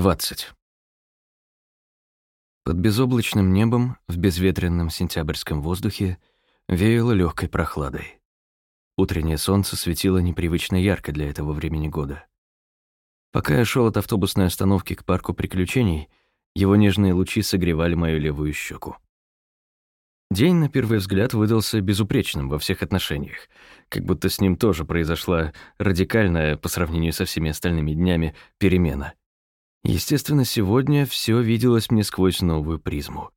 20. Под безоблачным небом, в безветренном сентябрьском воздухе, веяло легкой прохладой. Утреннее солнце светило непривычно ярко для этого времени года. Пока я шел от автобусной остановки к парку приключений, его нежные лучи согревали мою левую щеку. День, на первый взгляд, выдался безупречным во всех отношениях, как будто с ним тоже произошла радикальная, по сравнению со всеми остальными днями, перемена. Естественно, сегодня все виделось мне сквозь новую призму.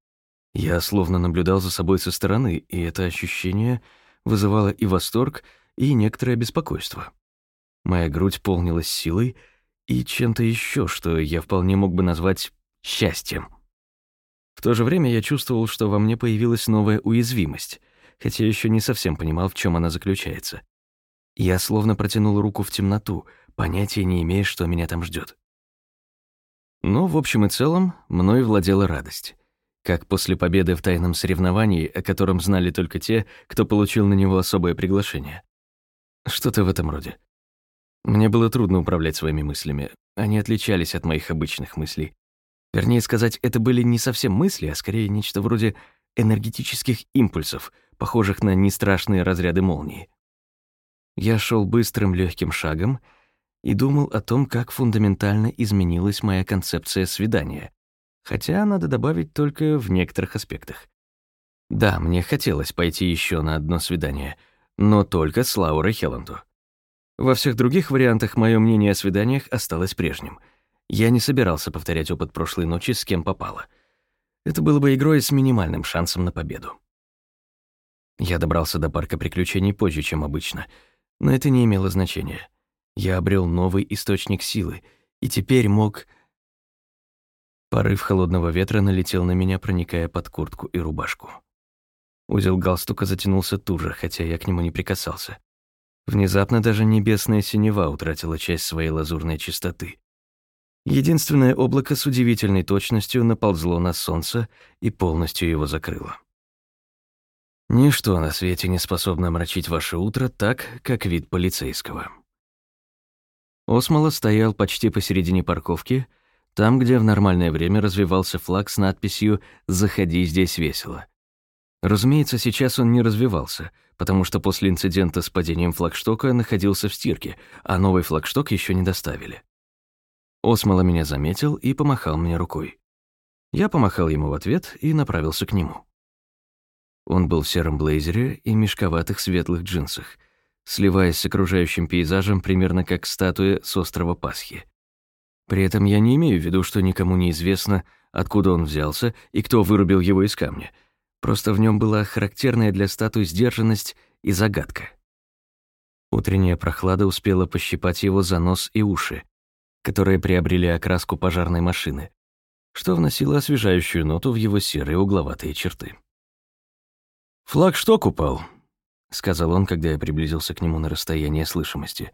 Я словно наблюдал за собой со стороны, и это ощущение вызывало и восторг, и некоторое беспокойство. Моя грудь полнилась силой и чем-то еще, что я вполне мог бы назвать счастьем. В то же время я чувствовал, что во мне появилась новая уязвимость, хотя еще не совсем понимал, в чем она заключается. Я словно протянул руку в темноту, понятия не имея, что меня там ждет. Но, в общем и целом, мной владела радость. Как после победы в тайном соревновании, о котором знали только те, кто получил на него особое приглашение. Что-то в этом роде. Мне было трудно управлять своими мыслями. Они отличались от моих обычных мыслей. Вернее сказать, это были не совсем мысли, а скорее нечто вроде энергетических импульсов, похожих на нестрашные разряды молнии. Я шел быстрым легким шагом и думал о том, как фундаментально изменилась моя концепция свидания. Хотя, надо добавить, только в некоторых аспектах. Да, мне хотелось пойти еще на одно свидание, но только с Лаурой Хелланду. Во всех других вариантах мое мнение о свиданиях осталось прежним. Я не собирался повторять опыт прошлой ночи с кем попало. Это было бы игрой с минимальным шансом на победу. Я добрался до парка приключений позже, чем обычно, но это не имело значения. Я обрел новый источник силы, и теперь мог... Порыв холодного ветра налетел на меня, проникая под куртку и рубашку. Узел галстука затянулся туже, хотя я к нему не прикасался. Внезапно даже небесная синева утратила часть своей лазурной чистоты. Единственное облако с удивительной точностью наползло на солнце и полностью его закрыло. Ничто на свете не способно омрачить ваше утро так, как вид полицейского. Осмола стоял почти посередине парковки, там, где в нормальное время развивался флаг с надписью «Заходи, здесь весело». Разумеется, сейчас он не развивался, потому что после инцидента с падением флагштока находился в стирке, а новый флагшток еще не доставили. Осмола меня заметил и помахал мне рукой. Я помахал ему в ответ и направился к нему. Он был в сером блейзере и мешковатых светлых джинсах — сливаясь с окружающим пейзажем примерно как статуя с острова Пасхи. При этом я не имею в виду, что никому не известно, откуда он взялся и кто вырубил его из камня. Просто в нем была характерная для статуи сдержанность и загадка. Утренняя прохлада успела пощипать его за нос и уши, которые приобрели окраску пожарной машины, что вносило освежающую ноту в его серые угловатые черты. «Флагшток упал», — сказал он, когда я приблизился к нему на расстояние слышимости.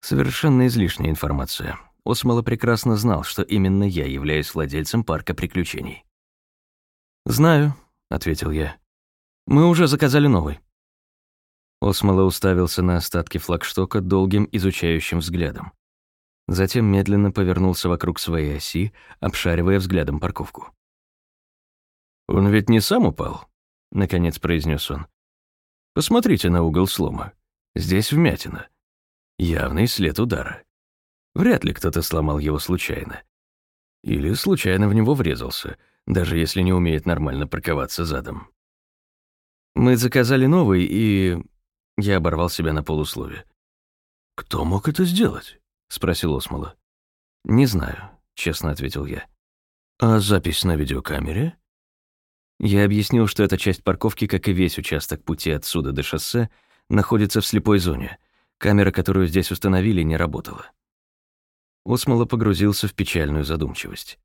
Совершенно излишняя информация. Осмола прекрасно знал, что именно я являюсь владельцем парка приключений. «Знаю», — ответил я. «Мы уже заказали новый». Осмола уставился на остатки флагштока долгим изучающим взглядом. Затем медленно повернулся вокруг своей оси, обшаривая взглядом парковку. «Он ведь не сам упал?» — наконец произнес он. Посмотрите на угол слома. Здесь вмятина. Явный след удара. Вряд ли кто-то сломал его случайно. Или случайно в него врезался, даже если не умеет нормально парковаться задом. Мы заказали новый, и... Я оборвал себя на полуслове. «Кто мог это сделать?» — спросил Осмола. «Не знаю», — честно ответил я. «А запись на видеокамере?» Я объяснил, что эта часть парковки, как и весь участок пути отсюда до шоссе, находится в слепой зоне. Камера, которую здесь установили, не работала. Осмола погрузился в печальную задумчивость.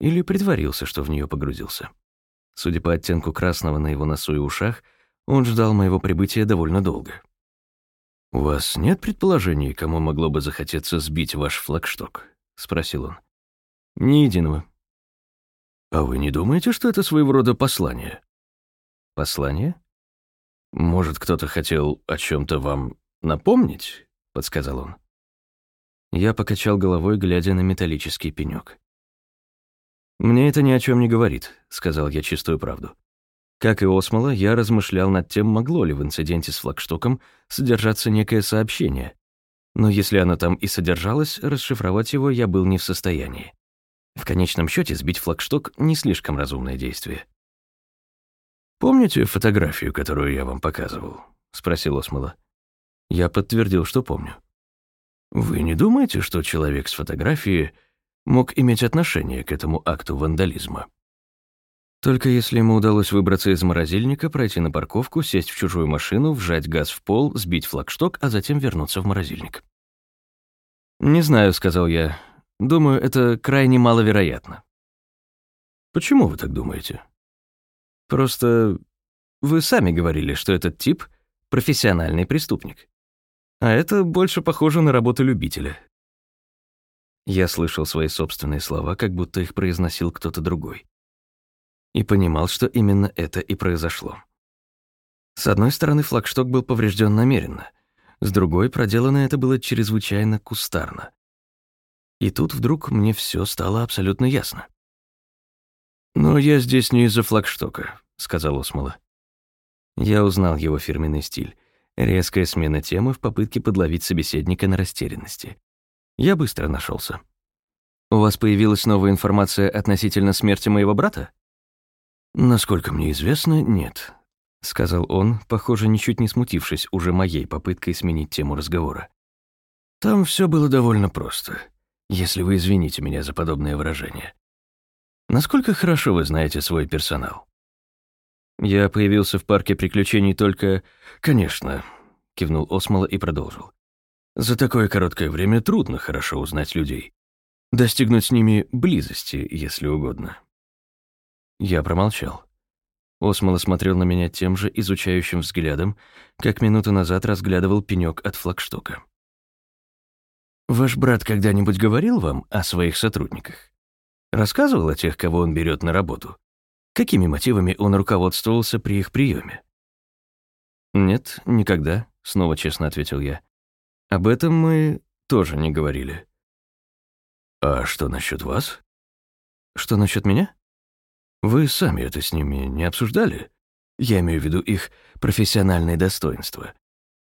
Или притворился, что в нее погрузился. Судя по оттенку красного на его носу и ушах, он ждал моего прибытия довольно долго. «У вас нет предположений, кому могло бы захотеться сбить ваш флагшток?» — спросил он. «Ни единого», «А вы не думаете, что это своего рода послание?» «Послание?» «Может, кто-то хотел о чем то вам напомнить?» — подсказал он. Я покачал головой, глядя на металлический пенёк. «Мне это ни о чем не говорит», — сказал я чистую правду. Как и Осмола, я размышлял над тем, могло ли в инциденте с флагштоком содержаться некое сообщение. Но если оно там и содержалось, расшифровать его я был не в состоянии. В конечном счете сбить флагшток — не слишком разумное действие. «Помните фотографию, которую я вам показывал?» — спросил Осмола. Я подтвердил, что помню. «Вы не думаете, что человек с фотографии мог иметь отношение к этому акту вандализма?» Только если ему удалось выбраться из морозильника, пройти на парковку, сесть в чужую машину, вжать газ в пол, сбить флагшток, а затем вернуться в морозильник. «Не знаю», — сказал я. «Думаю, это крайне маловероятно». «Почему вы так думаете?» «Просто вы сами говорили, что этот тип — профессиональный преступник. А это больше похоже на работу любителя». Я слышал свои собственные слова, как будто их произносил кто-то другой и понимал, что именно это и произошло. С одной стороны, флагшток был поврежден намеренно, с другой, проделано это было чрезвычайно кустарно. И тут вдруг мне все стало абсолютно ясно. «Но я здесь не из-за флагштока», — сказал Осмола. Я узнал его фирменный стиль. Резкая смена темы в попытке подловить собеседника на растерянности. Я быстро нашелся. «У вас появилась новая информация относительно смерти моего брата?» «Насколько мне известно, нет», — сказал он, похоже, ничуть не смутившись уже моей попыткой сменить тему разговора. «Там все было довольно просто, если вы извините меня за подобное выражение. Насколько хорошо вы знаете свой персонал?» «Я появился в парке приключений только...» «Конечно», — кивнул Осмола и продолжил. «За такое короткое время трудно хорошо узнать людей. Достигнуть с ними близости, если угодно. Я промолчал. Осмола смотрел на меня тем же изучающим взглядом, как минуту назад разглядывал пенёк от флагштока. «Ваш брат когда-нибудь говорил вам о своих сотрудниках? Рассказывал о тех, кого он берет на работу? Какими мотивами он руководствовался при их приеме? «Нет, никогда», — снова честно ответил я. «Об этом мы тоже не говорили». «А что насчет вас?» «Что насчет меня?» Вы сами это с ними не обсуждали? Я имею в виду их профессиональные достоинства,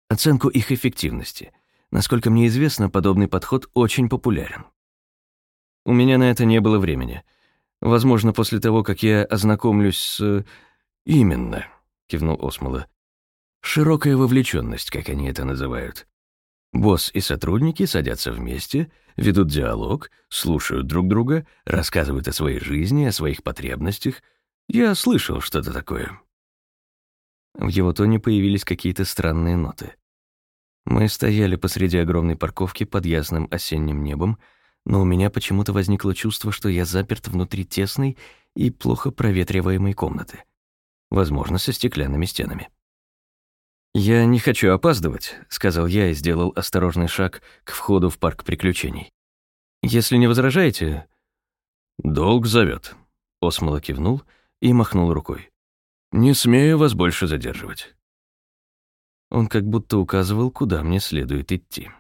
оценку их эффективности. Насколько мне известно, подобный подход очень популярен. У меня на это не было времени. Возможно, после того, как я ознакомлюсь с... «Именно», — кивнул Осмола. «Широкая вовлеченность, как они это называют. Босс и сотрудники садятся вместе, ведут диалог, слушают друг друга, рассказывают о своей жизни, о своих потребностях. Я слышал что-то такое. В его тоне появились какие-то странные ноты. Мы стояли посреди огромной парковки под ясным осенним небом, но у меня почему-то возникло чувство, что я заперт внутри тесной и плохо проветриваемой комнаты. Возможно, со стеклянными стенами. «Я не хочу опаздывать», — сказал я и сделал осторожный шаг к входу в парк приключений. «Если не возражаете...» «Долг зовет», — Осмола кивнул и махнул рукой. «Не смею вас больше задерживать». Он как будто указывал, куда мне следует идти.